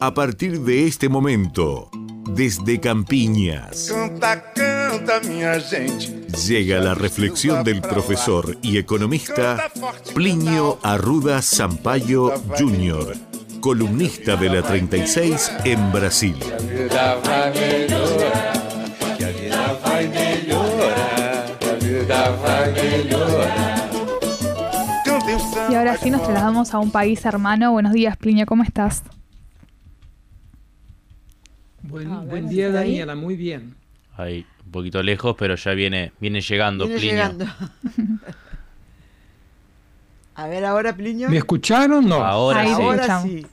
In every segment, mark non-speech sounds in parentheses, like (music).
A partir de este momento, desde Campiñas, llega la reflexión del profesor y economista Plinio Arruda Sampaio Jr., columnista de la 36 en Brasil. Y ahora sí nos trasladamos a un país hermano. Buenos días, Plinio, ¿cómo estás? Buen, ah, día, Daniela, muy bien. Ahí, un poquito lejos, pero ya viene, viene llegando, Plinio. (laughs) a ver, ahora, Plinio. ¿Me escucharon? No. Ahora, sí. ahora sí.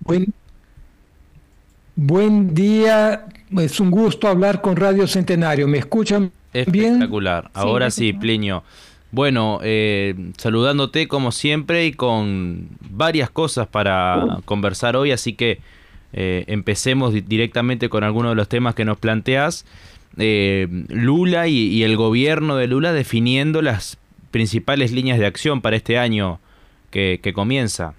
Buen, buen día, es un gusto hablar con Radio Centenario. ¿Me escuchan bien? Espectacular. Ahora sí, Plinio. Bueno, eh, saludándote como siempre y con varias cosas para conversar hoy, así que eh, empecemos directamente con algunos de los temas que nos planteas. Eh, Lula y, el gobierno de Lula definiendo las principales líneas de acción para este año que, comienza.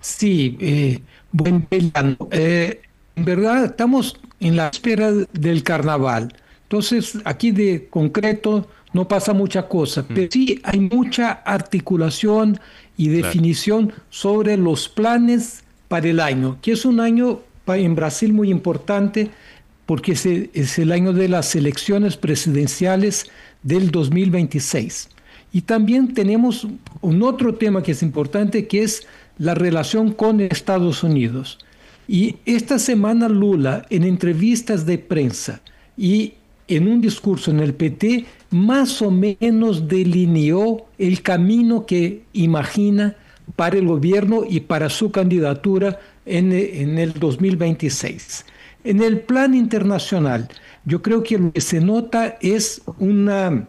Sí, eh, buen en verdad estamos en la espera del carnaval. Entonces, aquí de concreto no pasa mucha cosa, mm. pero sí hay mucha articulación y definición sobre los planes para el año, que es un año en Brasil muy importante porque es el año de las elecciones presidenciales del 2026. Y también tenemos un otro tema que es importante, que es la relación con Estados Unidos. Y esta semana Lula, en entrevistas de prensa y en un discurso en el PT, más o menos delineó el camino que imagina para el gobierno y para su candidatura en, el 2026. En el plan internacional, yo creo que lo que se nota es una,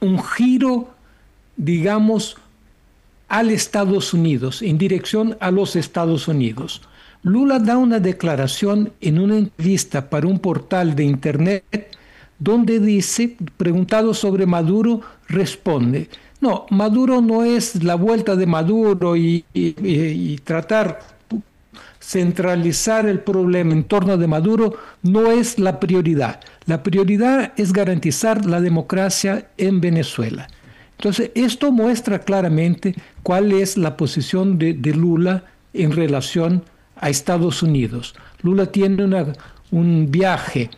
un giro, digamos, al Estados Unidos, en dirección a los Estados Unidos. Lula da una declaración en una entrevista para un portal de Internet donde dice, preguntado sobre Maduro, responde, no, Maduro no es la vuelta de Maduro y, tratar centralizar el problema en torno de Maduro no es la prioridad. La prioridad es garantizar la democracia en Venezuela. Entonces, esto muestra claramente cuál es la posición de, Lula en relación a Estados Unidos. Lula tiene un viaje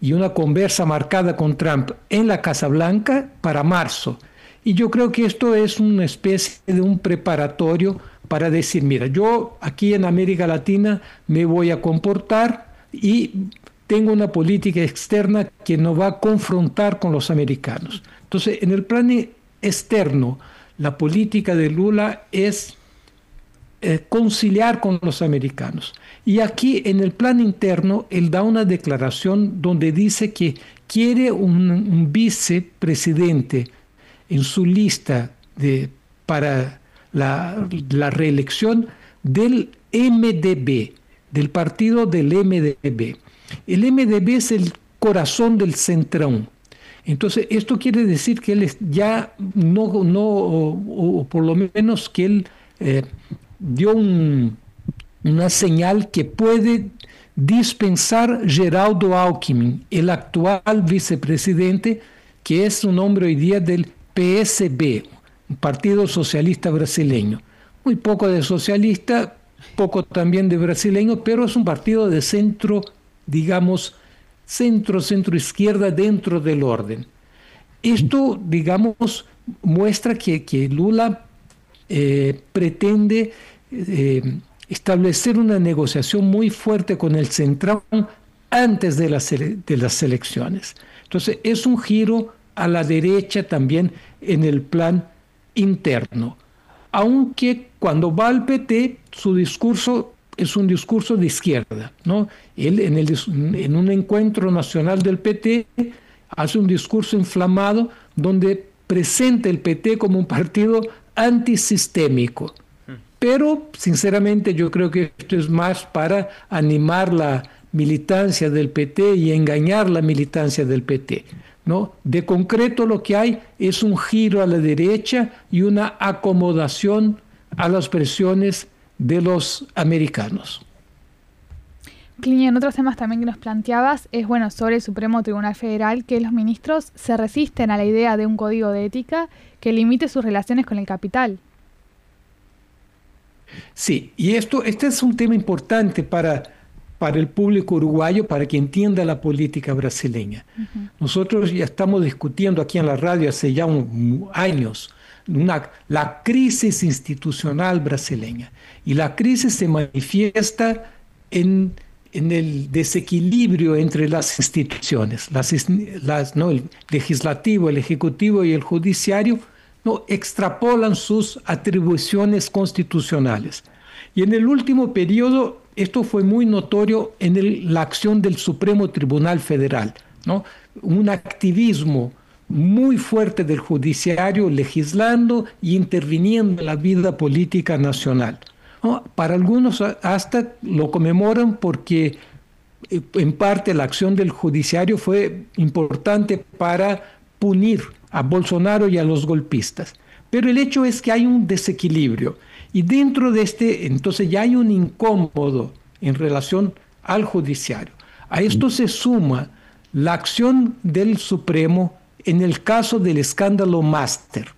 y una conversa marcada con Trump en la Casa Blanca para marzo. Y yo creo que esto es una especie de un preparatorio para decir, mira, yo aquí en América Latina me voy a comportar y tengo una política externa que no va a confrontar con los americanos. Entonces, en el plano externo, la política de Lula es eh, conciliar con los americanos. Y aquí en el plan interno, él da una declaración donde dice que quiere un, vicepresidente en su lista de, para la, reelección del MDB, del partido del MDB. El MDB es el corazón del centrón. Entonces, esto quiere decir que él ya no, no o, por lo menos que él eh, dio una señal que puede dispensar Geraldo Alckmin, el actual vicepresidente, que es un hombre hoy día del PSB, Partido Socialista Brasileño. Muy poco de socialista, poco también de brasileño, pero es un partido de centro, digamos, centro, centro izquierda dentro del orden. Esto, digamos, muestra que, que Lula eh, pretende eh, establecer una negociación muy fuerte con el Centrón antes de las, de las elecciones. Entonces, es un giro a la derecha también en el plan interno. Aunque cuando va al PT, su discurso es un discurso de izquierda. ¿no? Él en, el, en un encuentro nacional del PT hace un discurso inflamado donde presenta el PT como un partido antisistémico. Pero, sinceramente, yo creo que esto es más para animar la militancia del PT y engañar la militancia del PT. ¿no? De concreto lo que hay es un giro a la derecha y una acomodación a las presiones de los americanos. Clini, en otros temas también que nos planteabas es bueno sobre el Supremo Tribunal Federal que los ministros se resisten a la idea de un código de ética que limite sus relaciones con el capital. Sí, y esto este es un tema importante para, para el público uruguayo, para que entienda la política brasileña. Nosotros ya estamos discutiendo aquí en la radio hace ya años una, la crisis institucional brasileña. Y la crisis se manifiesta en en el desequilibrio entre las instituciones, las, ¿no? el legislativo, el ejecutivo y el judiciario, no extrapolan sus atribuciones constitucionales. Y en el último periodo esto fue muy notorio en la acción del Supremo Tribunal Federal, un activismo muy fuerte del judiciario legislando y interviniendo en la vida política nacional. Para algunos hasta lo conmemoran porque eh, en parte la acción del judiciario fue importante para punir a Bolsonaro y a los golpistas. Pero el hecho es que hay un desequilibrio y dentro de este, entonces ya hay un incómodo en relación al judiciario. A esto se suma la acción del Supremo en el caso del escándalo Master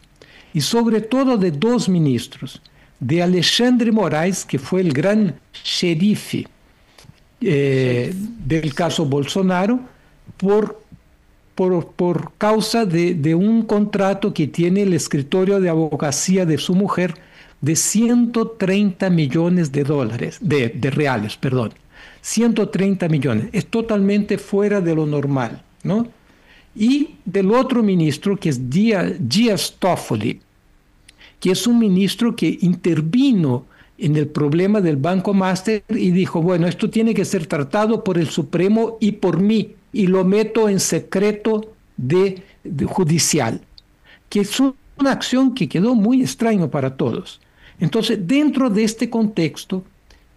y sobre todo de dos ministros, de Alexandre Moraes, que fue el gran sheriff eh, del caso Bolsonaro, por, por, causa de, un contrato que tiene el escritorio de abogacía de su mujer de 130 millones de dólares, de, de, perdón. 130 millones. Es totalmente fuera de lo normal, ¿no? Y del otro ministro, que es Díaz Toffoli, que es un ministro que intervino en el problema del Banco Master y dijo, bueno, esto tiene que ser tratado por el Supremo y por mí, y lo meto en secreto de, judicial, que es una acción que quedó muy extraña para todos. Entonces, dentro de este contexto,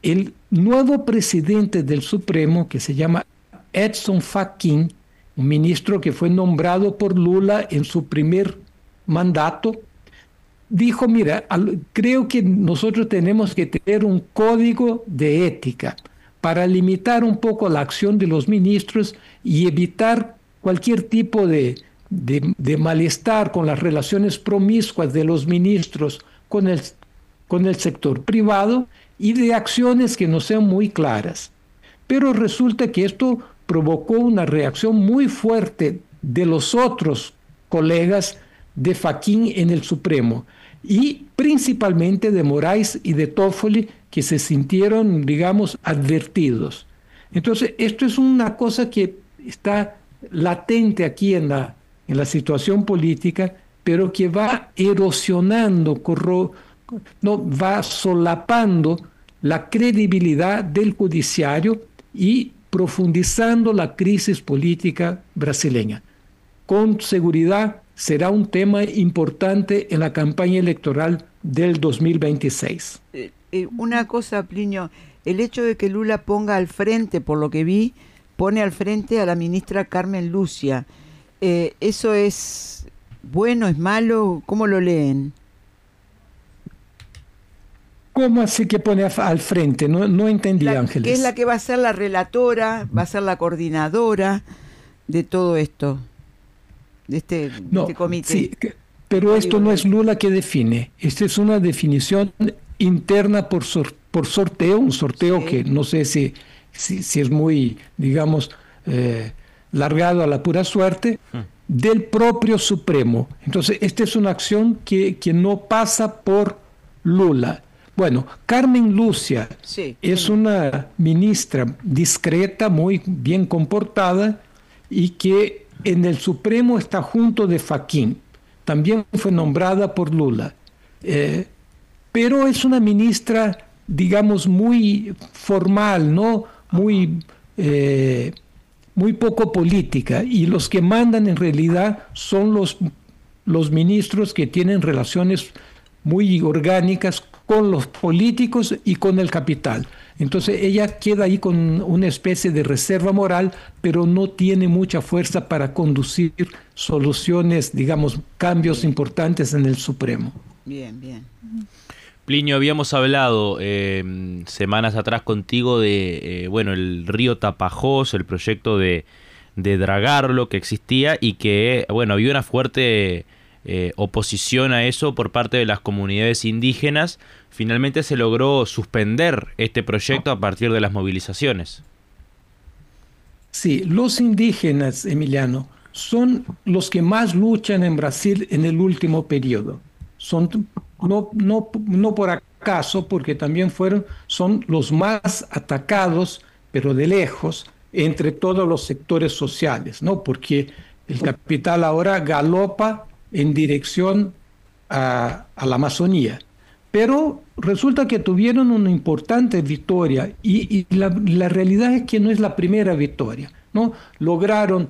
el nuevo presidente del Supremo, que se llama Edson Fachin, un ministro que fue nombrado por Lula en su primer mandato, dijo, mira, creo que nosotros tenemos que tener un código de ética para limitar un poco la acción de los ministros y evitar cualquier tipo de, malestar con las relaciones promiscuas de los ministros con el, con el sector privado y de acciones que no sean muy claras. Pero resulta que esto provocó una reacción muy fuerte de los otros colegas de Faquín en el Supremo y principalmente de Moraes y de Toffoli que se sintieron, digamos, advertidos. Entonces, esto es una cosa que está latente aquí en la, en la situación política, pero que va erosionando, no, va solapando la credibilidad del judiciario y profundizando la crisis política brasileña. Con seguridad, será un tema importante en la campaña electoral del 2026. Eh, una cosa, Plinio, el hecho de que Lula ponga al frente, por lo que vi, pone al frente a la ministra Carmen Lucia. Eh, ¿Eso es bueno, es malo? ¿Cómo lo leen? ¿Cómo así que pone al frente? No, no entendí, Ángeles. Que es la que va a ser la relatora, va a ser la coordinadora de todo esto de este, este comité. Sí, pero esto no es Lula que define, esta es una definición interna por, por sorteo, un sorteo que no sé si, si, es muy, digamos, eh, largado a la pura suerte, hmm. del propio Supremo. Entonces, esta es una acción que, que no pasa por Lula. Bueno, Carmen Lucia es una ministra discreta, muy bien comportada y que en el Supremo está junto de Faquín, también fue nombrada por Lula, eh, pero es una ministra, digamos, muy formal, ¿no? Muy, eh, muy poco política, y los que mandan en realidad son los, los ministros que tienen relaciones muy orgánicas con los políticos y con el capital. Entonces ella queda ahí con una especie de reserva moral, pero no tiene mucha fuerza para conducir soluciones, digamos, cambios importantes en el Supremo. Bien, bien. Plinio, habíamos hablado eh, semanas atrás contigo de, eh, bueno, el río Tapajós, el proyecto de, de dragarlo que existía y que, bueno, había una fuerte eh, oposición a eso por parte de las comunidades indígenas. Finalmente se logró suspender este proyecto a partir de las movilizaciones. Sí, los indígenas, Emiliano, son los que más luchan en Brasil en el último periodo. Son no, no, no por acaso, porque también fueron, son los más atacados, pero de lejos, entre todos los sectores sociales, ¿no? Porque el capital ahora galopa en dirección a, la Amazonía. Pero resulta que tuvieron una importante victoria y, la, la, realidad es que no es la primera victoria, ¿no? Lograron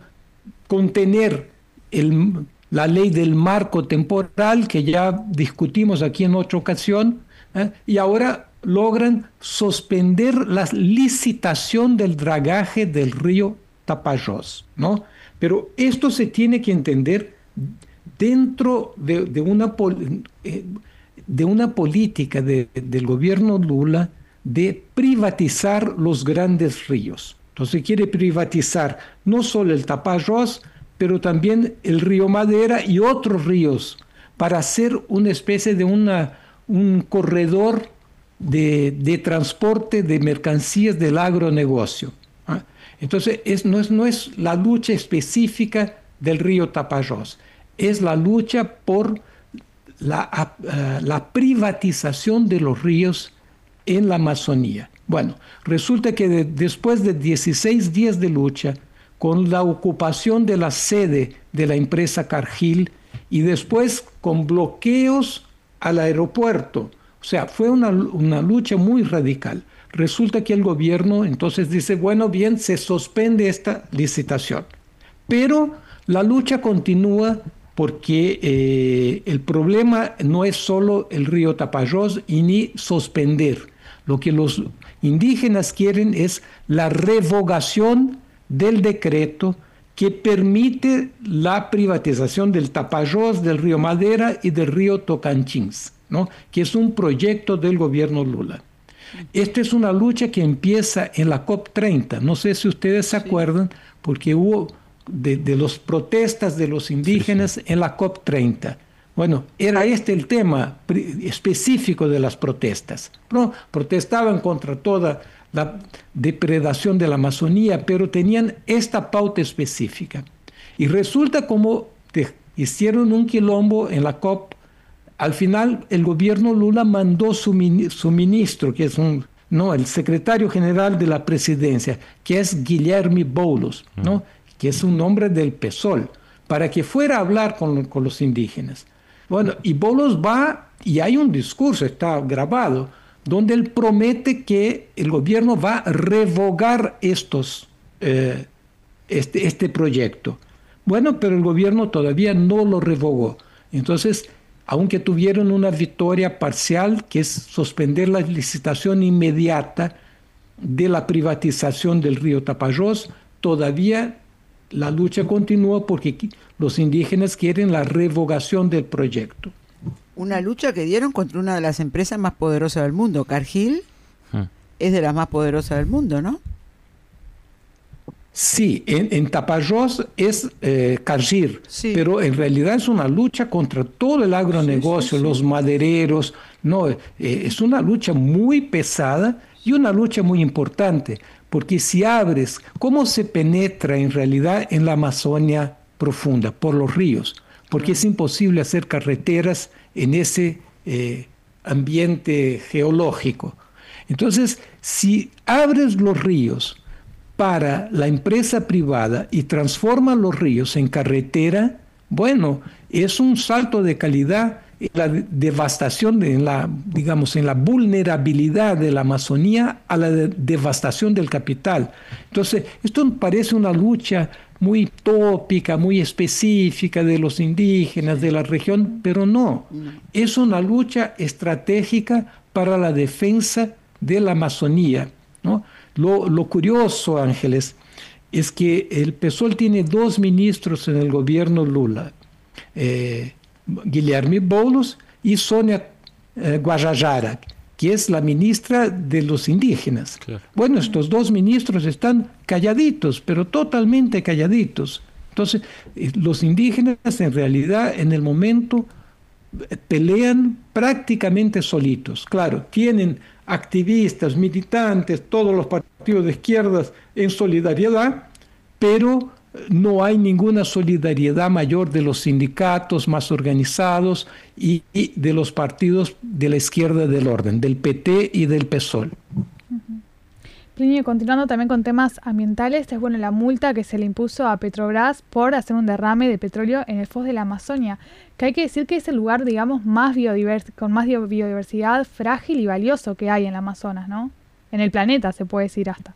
contener el, la ley del marco temporal que ya discutimos aquí en otra ocasión, ¿eh? y ahora logran suspender la licitación del dragaje del río Tapajós, ¿no? Pero esto se tiene que entender dentro de, una, eh, de una política del gobierno Lula de privatizar los grandes ríos. Entonces quiere privatizar no solo el Tapajós, pero también el río Madera y otros ríos para hacer una especie de un corredor de, transporte de mercancías del agronegocio. ¿ah? Entonces, es, no, es, no es la lucha específica del río Tapajós, es la lucha por la, ah, la privatización de los ríos en la Amazonía. Bueno, resulta que después de 16 días de lucha, con la ocupación de la sede de la empresa Cargill y después con bloqueos al aeropuerto. O sea, fue una, lucha muy radical. Resulta que el gobierno entonces dice, bueno, bien, se suspende esta licitación. Pero la lucha continúa porque eh, el problema no es solo el río Tapajós y ni suspender. Lo que los indígenas quieren es la revogación del decreto que permite la privatización del Tapajós, del río Madera y del río Tocanchins, ¿no? que es un proyecto del gobierno Lula. Esta es una lucha que empieza en la COP30. No sé si ustedes se acuerdan, porque hubo de, de las protestas de los indígenas en la COP30. Bueno, era este el tema específico de las protestas. ¿no? Protestaban contra toda la depredación de la Amazonía, pero tenían esta pauta específica. Y resulta como hicieron un quilombo en la COP, al final el gobierno Lula mandó su, ministro, que es un, no, el secretario general de la presidencia, que es Guillermo Boulos, ¿no? que es un hombre del PSOL, para que fuera a hablar con, con los indígenas. Bueno, y Boulos va y hay un discurso, está grabado, donde él promete que el gobierno va a revogar estos, eh, este, este proyecto. Bueno, pero el gobierno todavía no lo revogó. Entonces, aunque tuvieron una victoria parcial, que es suspender la licitación inmediata de la privatización del río Tapajós, todavía la lucha continúa porque los indígenas quieren la revogación del proyecto una lucha que dieron contra una de las empresas más poderosas del mundo. Cargill hmm. es de las más poderosas del mundo, ¿no? Sí, en, Tapajós es eh, Cargill, pero en realidad es una lucha contra todo el agronegocio, los madereros, no, eh, es una lucha muy pesada y una lucha muy importante, porque si abres, ¿cómo se penetra en realidad en la Amazonia profunda? Por los ríos, porque es imposible hacer carreteras en ese eh, ambiente geológico. Entonces, si abres los ríos para la empresa privada y transforma los ríos en carretera, bueno, es un salto de calidad en la devastación, en la, digamos, en la vulnerabilidad de la Amazonía a la devastación del capital. Entonces, esto parece una lucha muy tópica, muy específica de los indígenas de la región, pero no, es una lucha estratégica para la defensa de la Amazonía. ¿no? Lo, curioso, Ángeles, es que el PSOL tiene dos ministros en el gobierno Lula, eh, Guillermo Boulos y Sonia eh, Guajajara, que es la ministra de los indígenas. Bueno, estos dos ministros están calladitos, pero totalmente calladitos. Entonces, eh, los indígenas en realidad en el momento eh, pelean prácticamente solitos. Claro, tienen activistas, militantes, todos los partidos de izquierdas en solidaridad, pero no hay ninguna solidaridad mayor de los sindicatos más organizados y, de los partidos de la izquierda del orden, del PT y del PSOL. Plinio, continuando también con temas ambientales, es bueno la multa que se le impuso a Petrobras por hacer un derrame de petróleo en el Foz de la Amazonia, que hay que decir que es el lugar, digamos, más con más biodiversidad frágil y valioso que hay en el Amazonas, ¿no? En el planeta, se puede decir hasta.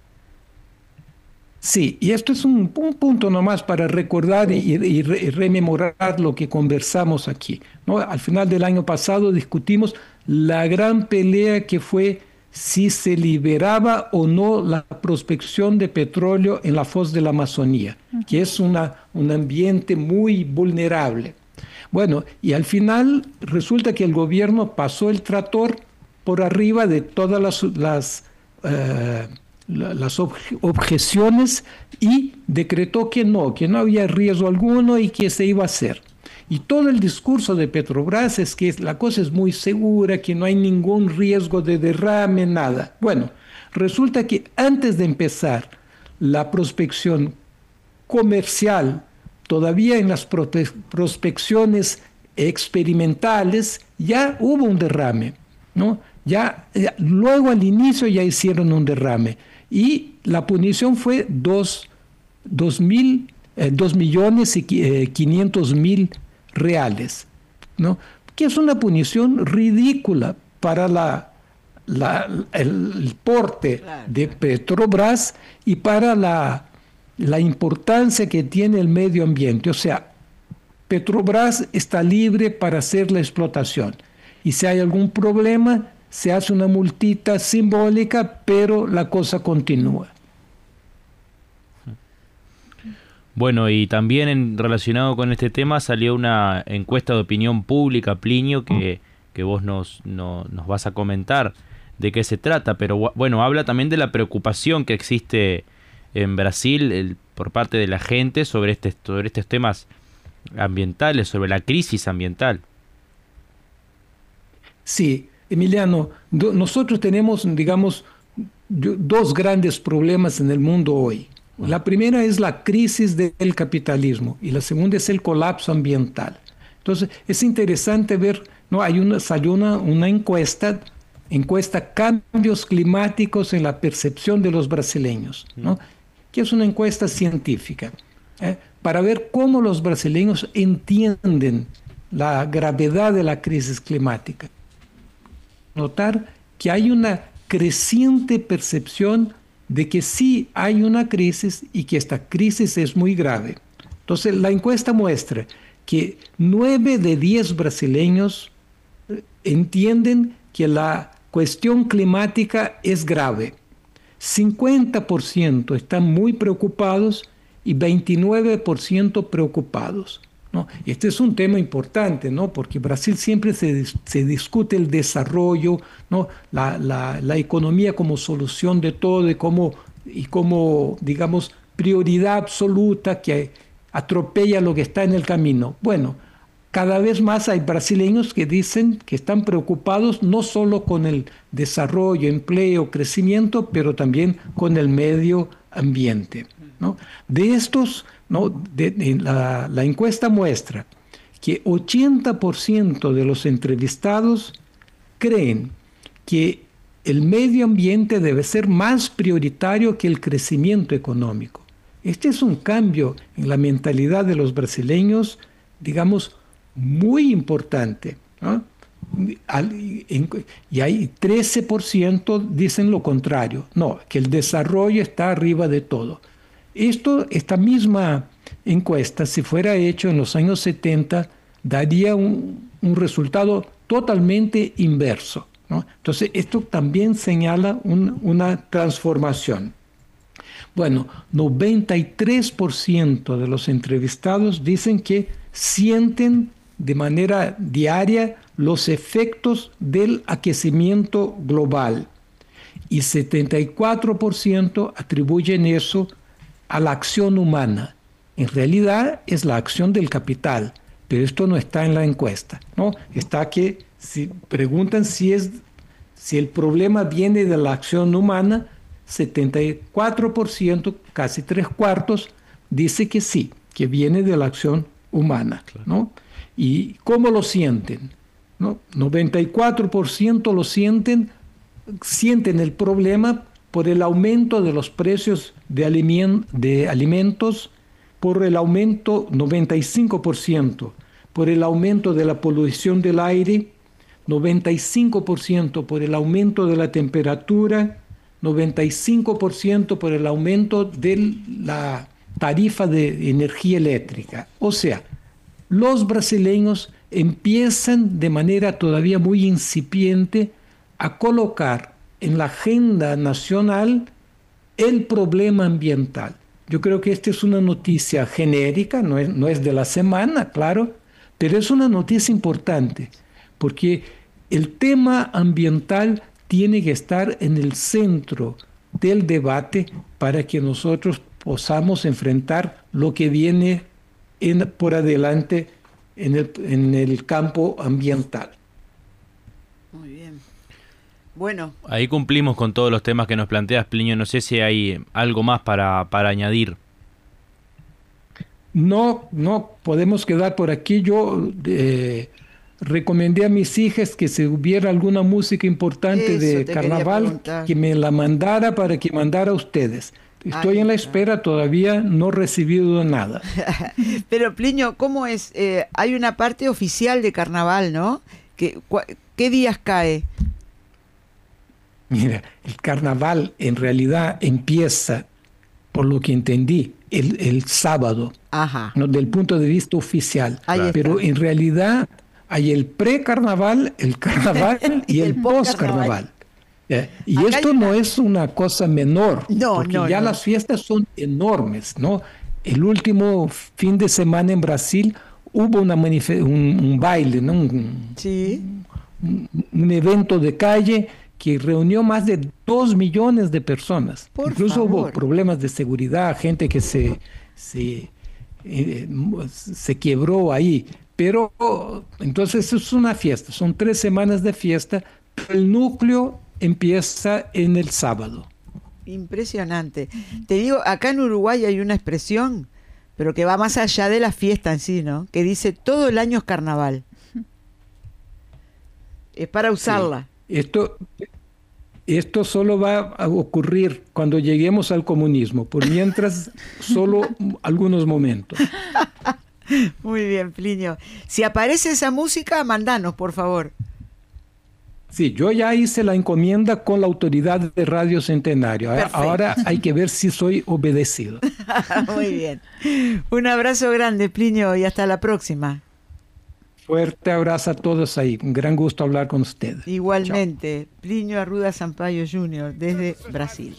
Sí, y esto es un, punto nomás para recordar y, rememorar lo que conversamos aquí. ¿no? Al final del año pasado discutimos la gran pelea que fue si se liberaba o no la prospección de petróleo en la foz de la Amazonía, que es una, un ambiente muy vulnerable. Bueno, y al final resulta que el gobierno pasó el trator por arriba de todas las... las eh, las objeciones y decretó que no, que no había riesgo alguno y que se iba a hacer. Y todo el discurso de Petrobras es que la cosa es muy segura, que no hay ningún riesgo de derrame, nada. Bueno, resulta que antes de empezar la prospección comercial, todavía en las prospecciones experimentales, ya hubo un derrame, ¿no? Ya, ya, luego al inicio ya hicieron un derrame y la punición fue 2 mil, eh, millones y 500 eh, mil reales, ¿no? que es una punición ridícula para la, el, porte de Petrobras y para la, la importancia que tiene el medio ambiente. O sea, Petrobras está libre para hacer la explotación. Y si hay algún problema, se hace una multita simbólica, pero la cosa continúa. Bueno, y también en, relacionado con este tema salió una encuesta de opinión pública, Plinio, que, que vos nos, nos vas a comentar de qué se trata, pero bueno, habla también de la preocupación que existe en Brasil por parte de la gente sobre, este, sobre estos temas ambientales, sobre la crisis ambiental. Sí, Emiliano, nosotros tenemos, digamos, dos grandes problemas en el mundo hoy. La primera es la crisis del capitalismo y la segunda es el colapso ambiental. Entonces, es interesante ver, ¿no? Hay una, salió una, encuesta, encuesta Cambios Climáticos en la Percepción de los Brasileños, ¿no? que es una encuesta científica, ¿eh? para ver cómo los brasileños entienden la gravedad de la crisis climática notar que hay una creciente percepción de que sí hay una crisis y que esta crisis es muy grave. Entonces, la encuesta muestra que 9 de 10 brasileños eh, entienden que la cuestión climática es grave. 50% están muy preocupados y 29% preocupados. Este es un tema importante, ¿no? porque Brasil siempre se, discute el desarrollo, ¿no? La, economía como solución de todo y como, y digamos, prioridad absoluta que atropella lo que está en el camino. Bueno, cada vez más hay brasileños que dicen que están preocupados no solo con el desarrollo, empleo, crecimiento, pero también con el medio ambiente. De estos, la, encuesta muestra que 80% de los entrevistados creen que el medio ambiente debe ser más prioritario que el crecimiento económico. Este es un cambio en la mentalidad de los brasileños, digamos, muy importante. Y hay 13% dicen lo contrario, no, que el desarrollo está arriba de todo. Esto, esta misma encuesta, si fuera hecho en los años 70, daría un, resultado totalmente inverso. Entonces, esto también señala una transformación. Bueno, 93% de los entrevistados dicen que sienten de manera diaria los efectos del aquecimiento global y 74% atribuyen eso a la acción humana. En realidad es la acción del capital, pero esto no está en la encuesta, ¿no? Está que si preguntan si es si el problema viene de la acción humana, 74%, casi tres cuartos, dice que sí, que viene de la acción humana, ¿no? ¿Y cómo lo sienten? ¿No? 94% lo sienten, sienten el problema por el aumento de los precios de, de alimentos, por el aumento 95%, por el aumento de la polución del aire, 95% por el aumento de la temperatura, 95% por el aumento de la tarifa de energía eléctrica. O sea, los brasileños empiezan de manera todavía muy incipiente a colocar en la agenda nacional el problema ambiental. Yo creo que esta es una noticia genérica, no es, no es de la semana, claro, pero es una noticia importante, porque el tema ambiental tiene que estar en el centro del debate para que nosotros podamos enfrentar lo que viene por adelante en el, en el campo ambiental. Bueno. Ahí cumplimos con todos los temas que nos planteas, Plinio. No sé si hay algo más para, para añadir. No, no podemos quedar por aquí. Yo eh, recomendé a mis hijas que si hubiera alguna música importante de carnaval, que me la mandara para que mandara a ustedes. Estoy en la espera, todavía no he recibido nada. (laughs) Pero Plinio, ¿cómo es? Eh, hay una parte oficial de carnaval, ¿no? ¿Qué, ¿Qué días cae? Mira, el carnaval en realidad empieza, por lo que entendí, el, sábado, Ajá. ¿no? del punto de vista oficial. Pero en realidad hay el pre-carnaval, el (laughs) carnaval y, el post-carnaval. y esto no es una cosa menor, porque ya las fiestas son enormes, ¿no? El último fin de semana en Brasil hubo una un, baile, ¿no? Un, sí. un, evento de calle que reunió más de dos millones de personas. Incluso hubo problemas de seguridad, gente que se, se, eh, se quebró ahí. Pero entonces es una fiesta, son tres semanas de fiesta, el núcleo empieza en el sábado. Impresionante. Te digo, acá en Uruguay hay una expresión, pero que va más allá de la fiesta en sí, ¿no? Que dice todo el año es carnaval. Es para usarla. Esto, esto solo va a ocurrir cuando lleguemos al comunismo, por mientras (laughs) solo algunos momentos. Muy bien, Plinio. Si aparece esa música, mandanos, por favor. Sí, yo ya hice la encomienda con la autoridad de Radio Centenario. Ahora hay que ver si soy obedecido. (laughs) Muy bien. Un abrazo grande, Plinio, y hasta la próxima. Fuerte abrazo a todos ahí. Un gran gusto hablar con ustedes. Igualmente, Plinio Arruda Sampaio Jr., desde Brasil.